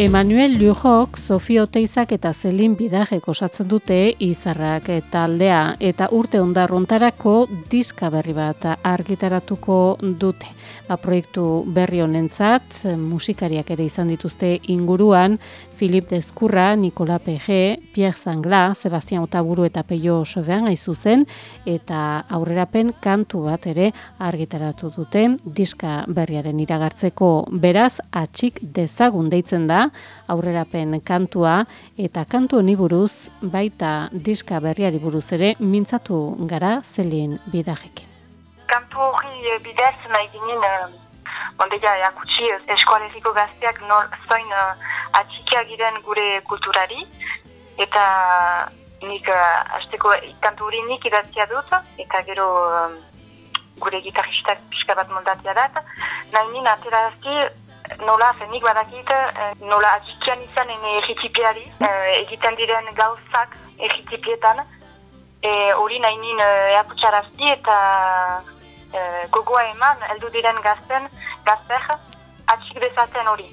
Emanuel Lujok, Sofio Teizak eta Zelin Bidajek osatzen dute izarrak taldea eta urte ondarrontarako diska berri bat argitaratuko dute. Ba, proiektu berri honentzat musikariak ere izan dituzte inguruan, Filip Deskurra, Nikola PG, Pierre Zangla, Sebastian Otaburu eta Peio Sobean aizu zen, eta aurrerapen kantu bat ere argitaratu dute diska berriaren iragartzeko beraz atxik dezagun deitzen da, aurrerapen kantua eta kantu honi buruz baita diska berriari buruz ere mintzatu gara zelien bidajekin. Kantu hori eh, bidez nahi ginen uh, ondeia eakutsi eskualeriko gazteak nor zoin uh, atxikia giren gure kulturari eta nik uh, azteko kantu hori nik idatzia dut eta gero gure gitarristak pixka bat moldatzea dat nahi nien aterazki nola zenik badakit, eh, nola atxikian izan ene egitipiari, eh, egiten diren gauzak egitipietan, eh, hori nahi nien eakutsarazti eta gogoa eman, heldu diren gazten, gazter, atxik bezaten hori.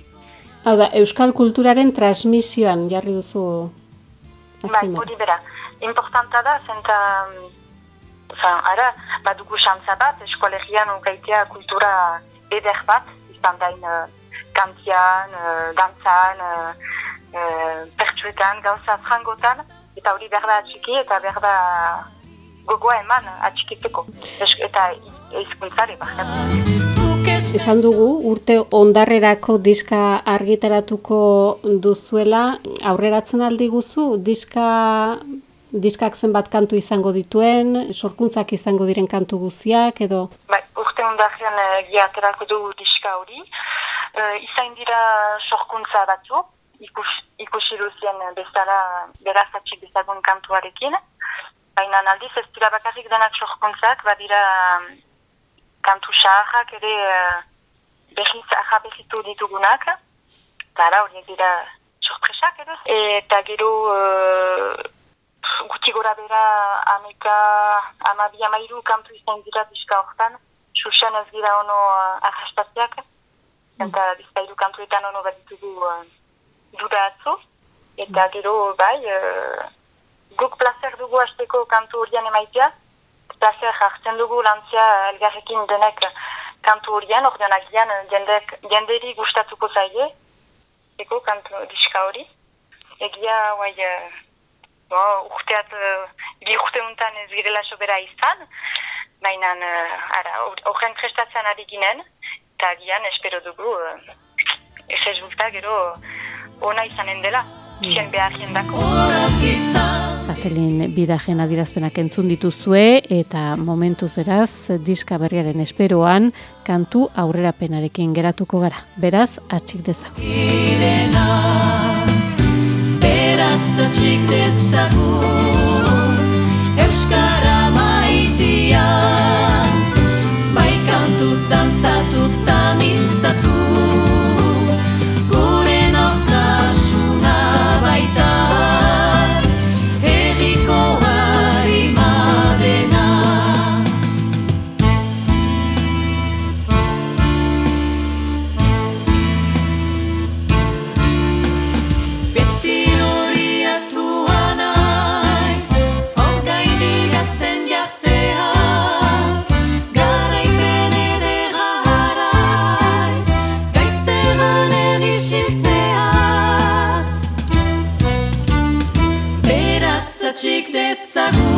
Hau da, Euskal Kulturaren transmisioan jarri duzu Bai, hori bera. Importanta da, zenta, zan, ara, badugu xantza bat, eskolegian ukaitea kultura eder bat, izan dain kantian, uh, dantzan, uh, uh, pertsuetan, gauza frangotan, eta hori berda atxiki eta berda gogoa eman atxikiteko. Eta izkuntzare Esan dugu, urte ondarrerako diska argitaratuko duzuela, aurreratzen aldi guzu, diska, diskak zenbat kantu izango dituen, sorkuntzak izango diren kantu guziak, edo? Bai, urte ondarrean egiaterako dugu diska hori, uh, izain dira sorkuntza batzu, ikus, ikusi duzien bezala berazatxik bezagun kantuarekin. Baina aldiz ez dira bakarrik denak sorkuntzak, badira kantu saharrak ere uh, behiz aha behitu ditugunak. Eta horiek dira sorpresak edo. Eta gero uh, guti gora bera ameka amabi amairu kantu izan dira diska hortan. Xuxen ez dira ono uh, arrastatziak eta bizpailu kantuetan ono bat ditugu uh, duda atzu, eta gero bai, uh, guk placer dugu hasteko kantu horien emaitia, placer hartzen dugu lantzia elgarrekin denek kantu horien, ordean agian jendek, jenderi gustatuko zaie, eko kantu diska hori. Egia, bai, uh, bo, urteat, uh, bi urte untan ez girela sobera izan, baina, uh, ara, horren prestatzen ari ginen, eta agian espero dugu ez ez gero ona izanen dela zien behar jendako Azelin bidajen adirazpenak entzun dituzue eta momentuz beraz diska berriaren esperoan kantu aurrerapenarekin geratuko gara. Beraz, atxik dezago. Beraz, atxik dezago chic de sagú.